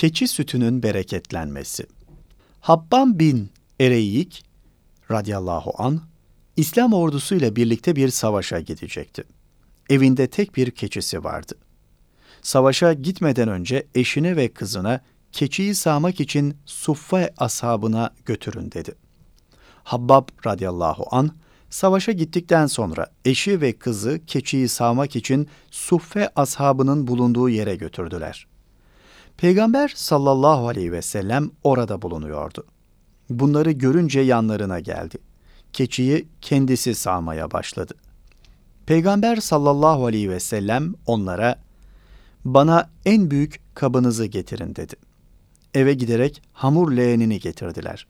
Keçi sütünün bereketlenmesi. Habban bin Ereyik radıyallahu an İslam ordusuyla birlikte bir savaşa gidecekti. Evinde tek bir keçisi vardı. Savaşa gitmeden önce eşine ve kızına keçiyi sağmak için Suffe ashabına götürün dedi. Habbab radıyallahu an savaşa gittikten sonra eşi ve kızı keçiyi sağmak için Suffe ashabının bulunduğu yere götürdüler. Peygamber sallallahu aleyhi ve sellem orada bulunuyordu. Bunları görünce yanlarına geldi. Keçiyi kendisi sağmaya başladı. Peygamber sallallahu aleyhi ve sellem onlara bana en büyük kabınızı getirin dedi. Eve giderek hamur leğenini getirdiler.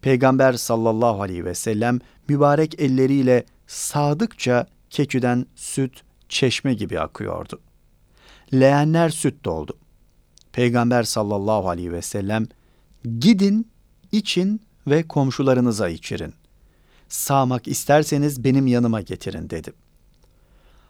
Peygamber sallallahu aleyhi ve sellem mübarek elleriyle sağdıkça keçiden süt çeşme gibi akıyordu. Leğenler süt doldu. Peygamber sallallahu aleyhi ve sellem gidin, için ve komşularınıza içirin. Sağmak isterseniz benim yanıma getirin dedi.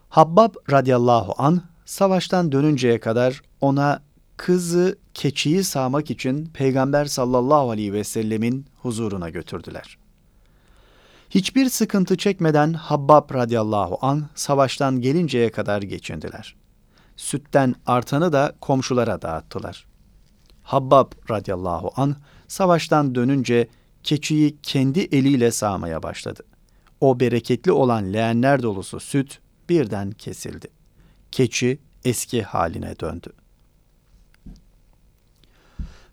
Habbab radıyallahu an savaştan dönünceye kadar ona kızı keçiyi sağmak için Peygamber sallallahu aleyhi ve sellemin huzuruna götürdüler. Hiçbir sıkıntı çekmeden Habbab radıyallahu an savaştan gelinceye kadar geçindiler. Sütten artanı da komşulara dağıttılar. Habbab radıyallahu an savaştan dönünce keçiyi kendi eliyle sağmaya başladı. O bereketli olan leğenler dolusu süt birden kesildi. Keçi eski haline döndü.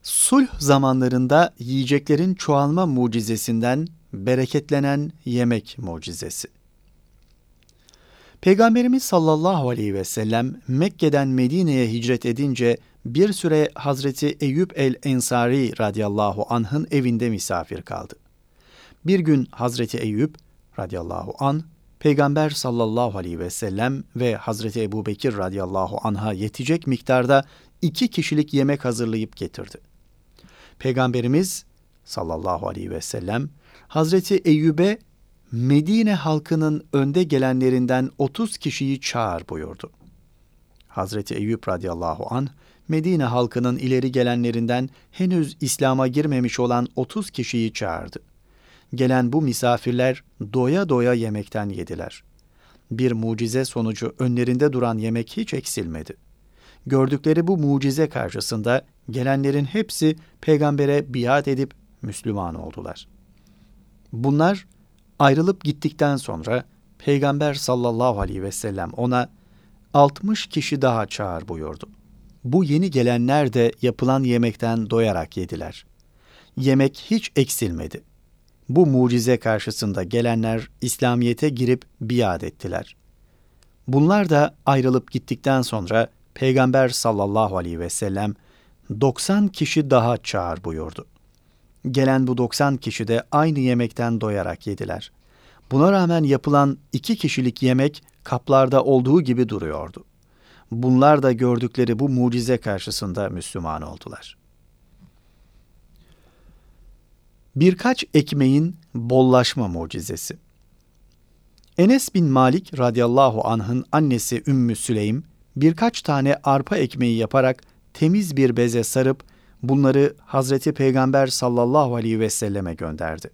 Sulh zamanlarında yiyeceklerin çoğalma mucizesinden bereketlenen yemek mucizesi. Peygamberimiz sallallahu aleyhi ve sellem Mekke'den Medine'ye hicret edince bir süre Hazreti Eyüp el-Ensari radıyallahu anh'ın evinde misafir kaldı. Bir gün Hazreti Eyüp radıyallahu an Peygamber sallallahu aleyhi ve sellem ve Hazreti Ebu Bekir radıyallahu anh'a yetecek miktarda iki kişilik yemek hazırlayıp getirdi. Peygamberimiz sallallahu aleyhi ve sellem Hazreti Eyüp'e Medine halkının önde gelenlerinden 30 kişiyi çağır buyurdu. Hazreti Eyüp radıyallahu an Medine halkının ileri gelenlerinden henüz İslam'a girmemiş olan 30 kişiyi çağırdı. Gelen bu misafirler doya doya yemekten yediler. Bir mucize sonucu önlerinde duran yemek hiç eksilmedi. Gördükleri bu mucize karşısında gelenlerin hepsi peygambere biat edip Müslüman oldular. Bunlar ayrılıp gittikten sonra Peygamber sallallahu aleyhi ve sellem ona 60 kişi daha çağır buyurdu. Bu yeni gelenler de yapılan yemekten doyarak yediler. Yemek hiç eksilmedi. Bu mucize karşısında gelenler İslamiyet'e girip biat ettiler. Bunlar da ayrılıp gittikten sonra Peygamber sallallahu aleyhi ve sellem 90 kişi daha çağır buyurdu. Gelen bu 90 kişi de aynı yemekten doyarak yediler. Buna rağmen yapılan iki kişilik yemek kaplarda olduğu gibi duruyordu. Bunlar da gördükleri bu mucize karşısında Müslüman oldular. Birkaç ekmeğin bollaşma mucizesi. Enes bin Malik radıyallahu anh'ın annesi Ümmü Süleym birkaç tane arpa ekmeği yaparak temiz bir beze sarıp bunları Hazreti Peygamber sallallahu aleyhi ve selleme gönderdi.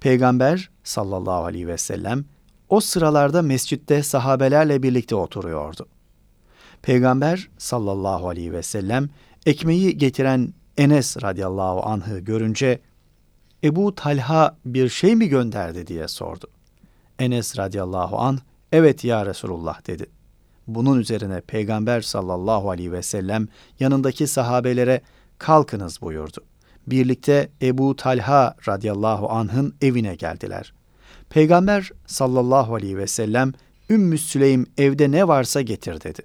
Peygamber sallallahu aleyhi ve sellem o sıralarda mescitte sahabelerle birlikte oturuyordu. Peygamber sallallahu aleyhi ve sellem ekmeği getiren Enes radıyallahu anh'ı görünce Ebu Talha bir şey mi gönderdi diye sordu. Enes radıyallahu anh evet ya Resulullah dedi. Bunun üzerine Peygamber sallallahu aleyhi ve sellem yanındaki sahabelere kalkınız buyurdu. Birlikte Ebu Talha radıyallahu anh'ın evine geldiler. Peygamber sallallahu aleyhi ve sellem Ümmü Süleym evde ne varsa getir dedi.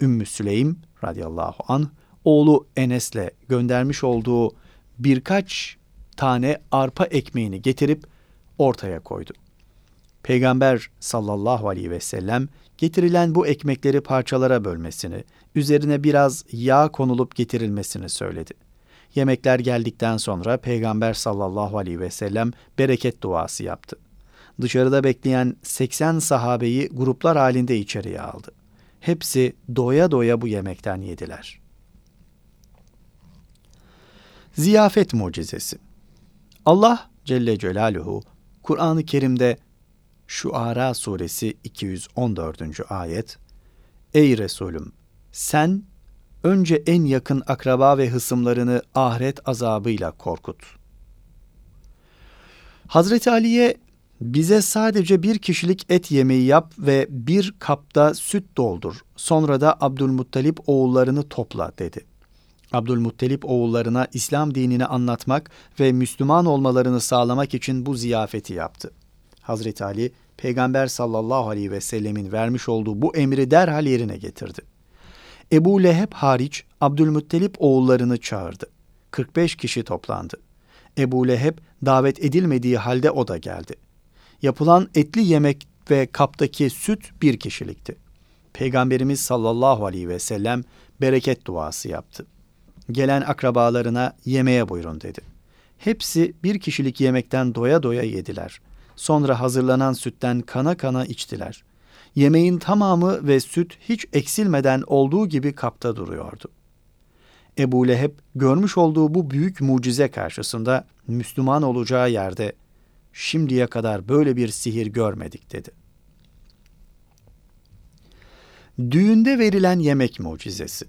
Ümmü Süleym radıyallahu anh oğlu Enes'le göndermiş olduğu birkaç tane arpa ekmeğini getirip ortaya koydu. Peygamber sallallahu aleyhi ve sellem getirilen bu ekmekleri parçalara bölmesini, üzerine biraz yağ konulup getirilmesini söyledi. Yemekler geldikten sonra Peygamber sallallahu aleyhi ve sellem bereket duası yaptı. Dışarıda bekleyen 80 sahabeyi gruplar halinde içeriye aldı. Hepsi doya doya bu yemekten yediler. Ziyafet mucizesi. Allah Celle Celaluhu Kur'an-ı Kerim'de Şuara suresi 214. ayet Ey Resulüm sen önce en yakın akraba ve hısımlarını ahiret azabıyla korkut. Hazreti Ali'ye bize sadece bir kişilik et yemeği yap ve bir kapta süt doldur. Sonra da Abdülmuttalip oğullarını topla dedi. Abdülmuttalip oğullarına İslam dinini anlatmak ve Müslüman olmalarını sağlamak için bu ziyafeti yaptı. Hazreti Ali, Peygamber sallallahu aleyhi ve sellemin vermiş olduğu bu emri derhal yerine getirdi. Ebu Leheb hariç Abdülmuttalip oğullarını çağırdı. 45 kişi toplandı. Ebu Leheb davet edilmediği halde o da geldi. Yapılan etli yemek ve kaptaki süt bir kişilikti. Peygamberimiz sallallahu aleyhi ve sellem bereket duası yaptı. Gelen akrabalarına yemeğe buyurun dedi. Hepsi bir kişilik yemekten doya doya yediler. Sonra hazırlanan sütten kana kana içtiler. Yemeğin tamamı ve süt hiç eksilmeden olduğu gibi kapta duruyordu. Ebu Leheb görmüş olduğu bu büyük mucize karşısında Müslüman olacağı yerde şimdiye kadar böyle bir sihir görmedik dedi. Düğünde verilen yemek mucizesi.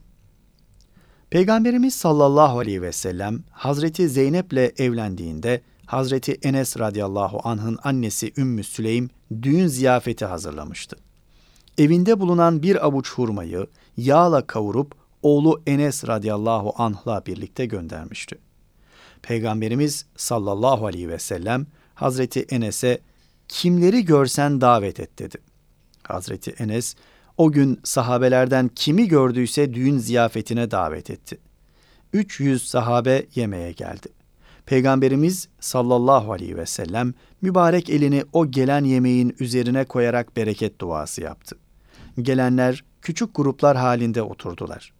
Peygamberimiz sallallahu aleyhi ve sellem Hazreti Zeynep'le evlendiğinde Hazreti Enes radıyallahu anh'ın annesi Ümmü Süleym düğün ziyafeti hazırlamıştı. Evinde bulunan bir avuç hurmayı yağla kavurup oğlu Enes radıyallahu anh'la birlikte göndermişti. Peygamberimiz sallallahu aleyhi ve sellem Hazreti Enes'e kimleri görsen davet et dedi. Hazreti Enes o gün sahabelerden kimi gördüyse düğün ziyafetine davet etti. 300 sahabe yemeğe geldi. Peygamberimiz sallallahu aleyhi ve sellem mübarek elini o gelen yemeğin üzerine koyarak bereket duası yaptı. Gelenler küçük gruplar halinde oturdular.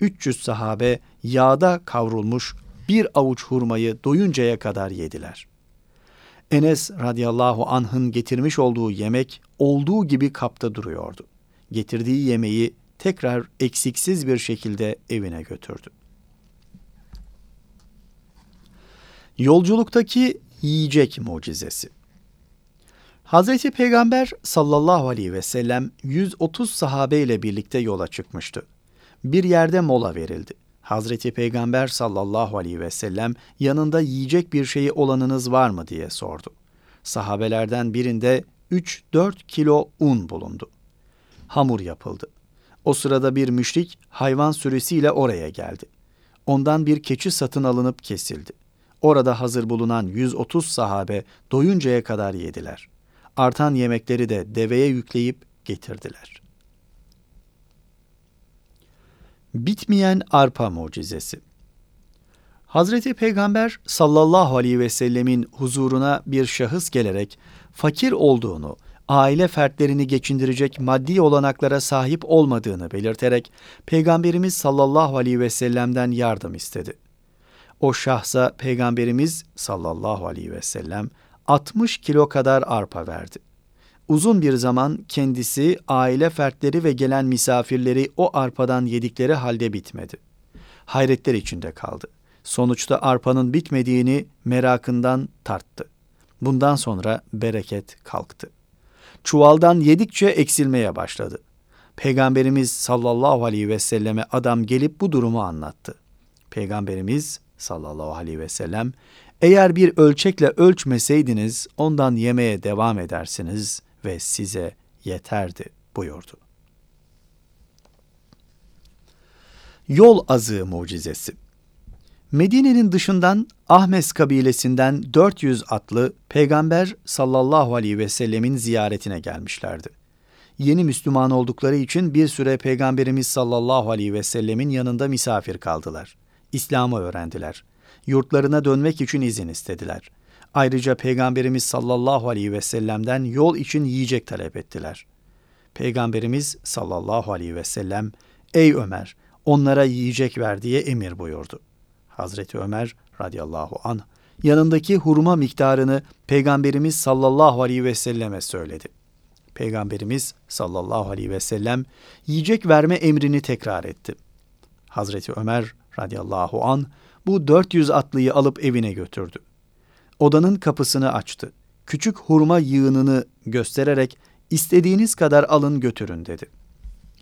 300 sahabe yağda kavrulmuş bir avuç hurmayı doyuncaya kadar yediler. Enes radıyallahu anh'ın getirmiş olduğu yemek olduğu gibi kapta duruyordu. Getirdiği yemeği tekrar eksiksiz bir şekilde evine götürdü. Yolculuktaki yiyecek mucizesi. Hazreti Peygamber sallallahu aleyhi ve sellem 130 sahabe ile birlikte yola çıkmıştı. Bir yerde mola verildi. Hazreti Peygamber sallallahu aleyhi ve sellem yanında yiyecek bir şeyi olanınız var mı diye sordu. Sahabelerden birinde 3-4 kilo un bulundu. Hamur yapıldı. O sırada bir müşrik hayvan sürüsüyle oraya geldi. Ondan bir keçi satın alınıp kesildi. Orada hazır bulunan 130 sahabe doyuncaya kadar yediler. Artan yemekleri de deveye yükleyip getirdiler. Bitmeyen arpa mucizesi. Hazreti Peygamber sallallahu aleyhi ve sellemin huzuruna bir şahıs gelerek fakir olduğunu, aile fertlerini geçindirecek maddi olanaklara sahip olmadığını belirterek Peygamberimiz sallallahu aleyhi ve sellem'den yardım istedi. O şahsa Peygamberimiz sallallahu aleyhi ve sellem 60 kilo kadar arpa verdi. Uzun bir zaman kendisi, aile fertleri ve gelen misafirleri o arpadan yedikleri halde bitmedi. Hayretler içinde kaldı. Sonuçta arpanın bitmediğini merakından tarttı. Bundan sonra bereket kalktı. Çuvaldan yedikçe eksilmeye başladı. Peygamberimiz sallallahu aleyhi ve selleme adam gelip bu durumu anlattı. Peygamberimiz sallallahu aleyhi ve sellem eğer bir ölçekle ölçmeseydiniz ondan yemeye devam edersiniz ve size yeterdi buyurdu. Yol azığı mucizesi Medine'nin dışından Ahmes kabilesinden 400 atlı Peygamber sallallahu aleyhi ve sellemin ziyaretine gelmişlerdi. Yeni Müslüman oldukları için bir süre Peygamberimiz sallallahu aleyhi ve sellemin yanında misafir kaldılar. İslam'ı öğrendiler. Yurtlarına dönmek için izin istediler. Ayrıca Peygamberimiz sallallahu aleyhi ve sellem'den yol için yiyecek talep ettiler. Peygamberimiz sallallahu aleyhi ve sellem, ''Ey Ömer, onlara yiyecek ver.'' diye emir buyurdu. Hazreti Ömer radıyallahu anh yanındaki hurma miktarını Peygamberimiz sallallahu aleyhi ve selleme söyledi. Peygamberimiz sallallahu aleyhi ve sellem yiyecek verme emrini tekrar etti. Hazreti Ömer radıyallahu an bu 400 atlıyı alıp evine götürdü. Odanın kapısını açtı. Küçük hurma yığınını göstererek istediğiniz kadar alın götürün dedi.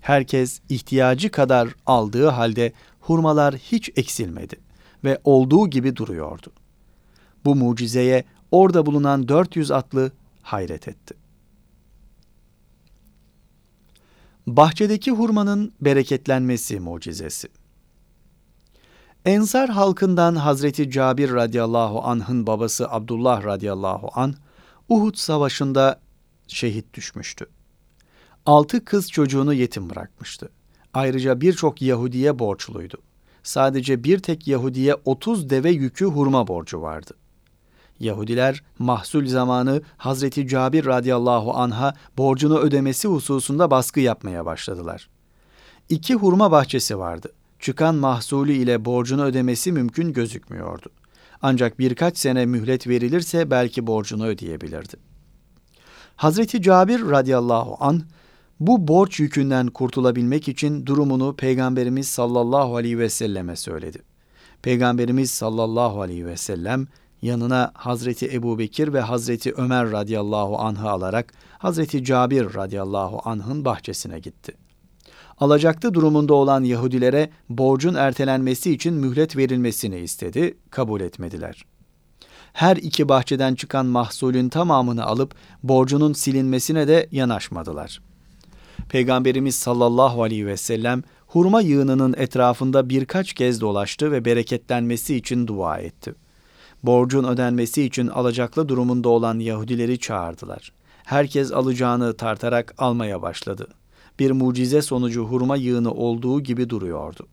Herkes ihtiyacı kadar aldığı halde hurmalar hiç eksilmedi ve olduğu gibi duruyordu. Bu mucizeye orada bulunan 400 atlı hayret etti. Bahçedeki hurmanın bereketlenmesi mucizesi. Ensar halkından Hazreti Cabir radıyallahu anh'ın babası Abdullah radıyallahu an Uhud savaşında şehit düşmüştü. Altı kız çocuğunu yetim bırakmıştı. Ayrıca birçok Yahudiye borçluydu. Sadece bir tek Yahudiye 30 deve yükü hurma borcu vardı. Yahudiler mahsul zamanı Hazreti Cabir radıyallahu anha borcunu ödemesi hususunda baskı yapmaya başladılar. İki hurma bahçesi vardı. Çıkan mahsulü ile borcunu ödemesi mümkün gözükmüyordu. Ancak birkaç sene mühlet verilirse belki borcunu ödeyebilirdi. Hazreti Cabir radıyallahu an bu borç yükünden kurtulabilmek için durumunu Peygamberimiz sallallahu aleyhi ve selleme söyledi. Peygamberimiz sallallahu aleyhi ve sellem yanına Hazreti Ebu Bekir ve Hazreti Ömer radıyallahu anh'ı alarak Hazreti Cabir radıyallahu anh'ın bahçesine gitti. Alacaktı durumunda olan Yahudilere borcun ertelenmesi için mühlet verilmesini istedi, kabul etmediler. Her iki bahçeden çıkan mahsulün tamamını alıp borcunun silinmesine de yanaşmadılar. Peygamberimiz sallallahu aleyhi ve sellem hurma yığınının etrafında birkaç kez dolaştı ve bereketlenmesi için dua etti borcun ödenmesi için alacaklı durumunda olan Yahudileri çağırdılar. Herkes alacağını tartarak almaya başladı. Bir mucize sonucu hurma yığını olduğu gibi duruyordu.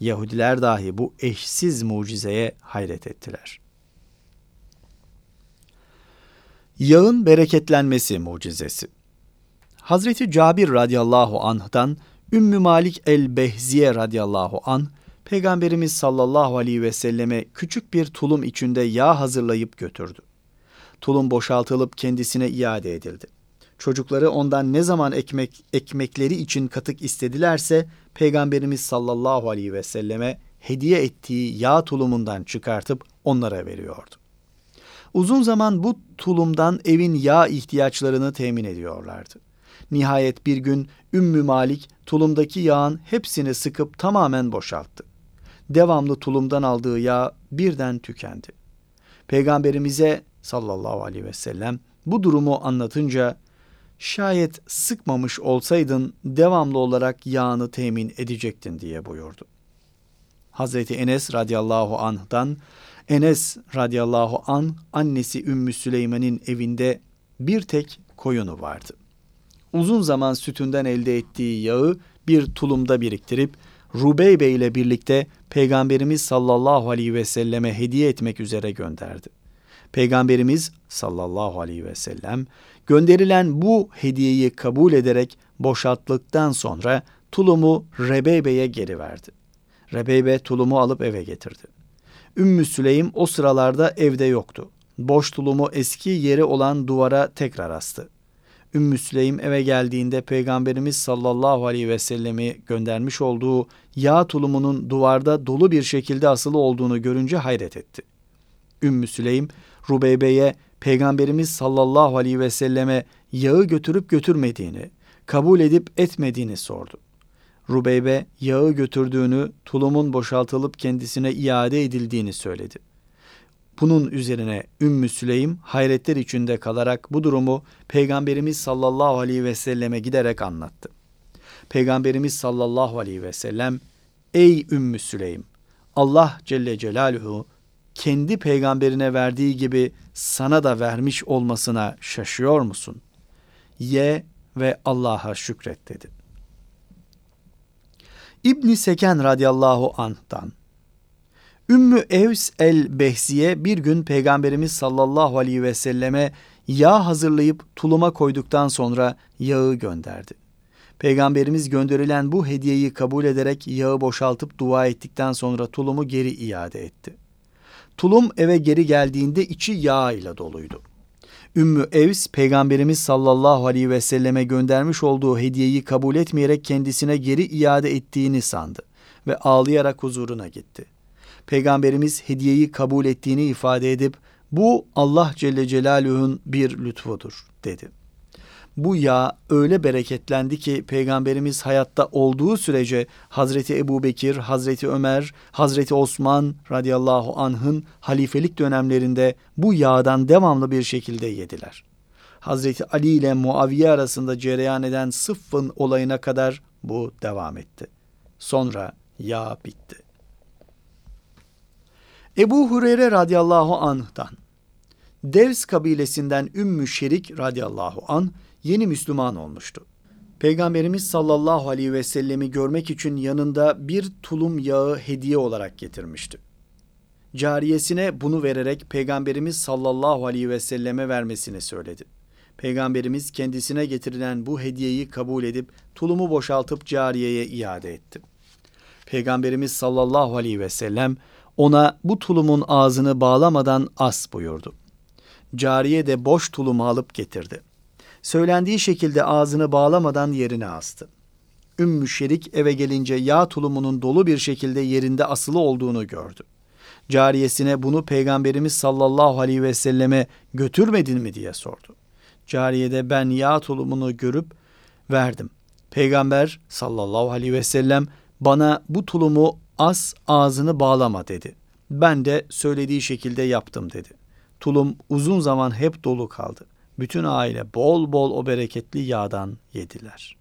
Yahudiler dahi bu eşsiz mucizeye hayret ettiler. Yağın bereketlenmesi mucizesi. Hazreti Cabir radıyallahu anh'dan Ümmü Malik el-Behziye radıyallahu anh Peygamberimiz sallallahu aleyhi ve selleme küçük bir tulum içinde yağ hazırlayıp götürdü. Tulum boşaltılıp kendisine iade edildi. Çocukları ondan ne zaman ekmek ekmekleri için katık istedilerse Peygamberimiz sallallahu aleyhi ve selleme hediye ettiği yağ tulumundan çıkartıp onlara veriyordu. Uzun zaman bu tulumdan evin yağ ihtiyaçlarını temin ediyorlardı. Nihayet bir gün Ümmü Malik tulumdaki yağın hepsini sıkıp tamamen boşalttı devamlı tulumdan aldığı yağ birden tükendi. Peygamberimize sallallahu aleyhi ve sellem bu durumu anlatınca şayet sıkmamış olsaydın devamlı olarak yağını temin edecektin diye buyurdu. Hazreti Enes radıyallahu anh'dan Enes radıyallahu an annesi Ümmü Süleyman'ın evinde bir tek koyunu vardı. Uzun zaman sütünden elde ettiği yağı bir tulumda biriktirip Rubeybe ile birlikte Peygamberimiz sallallahu aleyhi ve selleme hediye etmek üzere gönderdi. Peygamberimiz sallallahu aleyhi ve sellem gönderilen bu hediyeyi kabul ederek boşalttıktan sonra tulumu Rebeybe'ye geri verdi. Rebeybe tulumu alıp eve getirdi. Ümmü Süleym o sıralarda evde yoktu. Boş tulumu eski yeri olan duvara tekrar astı. Ümmü Süleym eve geldiğinde Peygamberimiz sallallahu aleyhi ve sellemi göndermiş olduğu yağ tulumunun duvarda dolu bir şekilde asılı olduğunu görünce hayret etti. Ümmü Süleym, Rubeybe'ye Peygamberimiz sallallahu aleyhi ve selleme yağı götürüp götürmediğini, kabul edip etmediğini sordu. Rubeybe yağı götürdüğünü, tulumun boşaltılıp kendisine iade edildiğini söyledi. Bunun üzerine Ümmü Süleym hayretler içinde kalarak bu durumu Peygamberimiz sallallahu aleyhi ve selleme giderek anlattı. Peygamberimiz sallallahu aleyhi ve sellem Ey Ümmü Süleym Allah Celle Celaluhu kendi peygamberine verdiği gibi sana da vermiş olmasına şaşıyor musun? Ye ve Allah'a şükret dedi. İbn Seken radıyallahu anh'tan Ümmü Evs el-Behziye bir gün Peygamberimiz sallallahu aleyhi ve selleme yağ hazırlayıp tuluma koyduktan sonra yağı gönderdi. Peygamberimiz gönderilen bu hediyeyi kabul ederek yağı boşaltıp dua ettikten sonra tulumu geri iade etti. Tulum eve geri geldiğinde içi yağ ile doluydu. Ümmü Evs Peygamberimiz sallallahu aleyhi ve selleme göndermiş olduğu hediyeyi kabul etmeyerek kendisine geri iade ettiğini sandı ve ağlayarak huzuruna gitti. Peygamberimiz hediyeyi kabul ettiğini ifade edip bu Allah Celle Celaluhu'nun bir lütfudur dedi. Bu yağ öyle bereketlendi ki Peygamberimiz hayatta olduğu sürece Hazreti Ebu Bekir, Hazreti Ömer, Hazreti Osman radıyallahu anh'ın halifelik dönemlerinde bu yağdan devamlı bir şekilde yediler. Hazreti Ali ile Muaviye arasında cereyan eden Sıffın olayına kadar bu devam etti. Sonra yağ bitti. Ebu Hureyre radıyallahu anh'dan Devs kabilesinden Ümmü Şerik radıyallahu an yeni Müslüman olmuştu. Peygamberimiz sallallahu aleyhi ve sellemi görmek için yanında bir tulum yağı hediye olarak getirmişti. Cariyesine bunu vererek Peygamberimiz sallallahu aleyhi ve selleme vermesini söyledi. Peygamberimiz kendisine getirilen bu hediyeyi kabul edip tulumu boşaltıp cariyeye iade etti. Peygamberimiz sallallahu aleyhi ve sellem ona bu tulumun ağzını bağlamadan as buyurdu. Cariye de boş tulumu alıp getirdi. Söylendiği şekilde ağzını bağlamadan yerine astı. Ümmü Şerik eve gelince yağ tulumunun dolu bir şekilde yerinde asılı olduğunu gördü. Cariyesine bunu Peygamberimiz sallallahu aleyhi ve selleme götürmedin mi diye sordu. Cariye de ben yağ tulumunu görüp verdim. Peygamber sallallahu aleyhi ve sellem bana bu tulumu as ağzını bağlama dedi. Ben de söylediği şekilde yaptım dedi. Tulum uzun zaman hep dolu kaldı. Bütün aile bol bol o bereketli yağdan yediler.''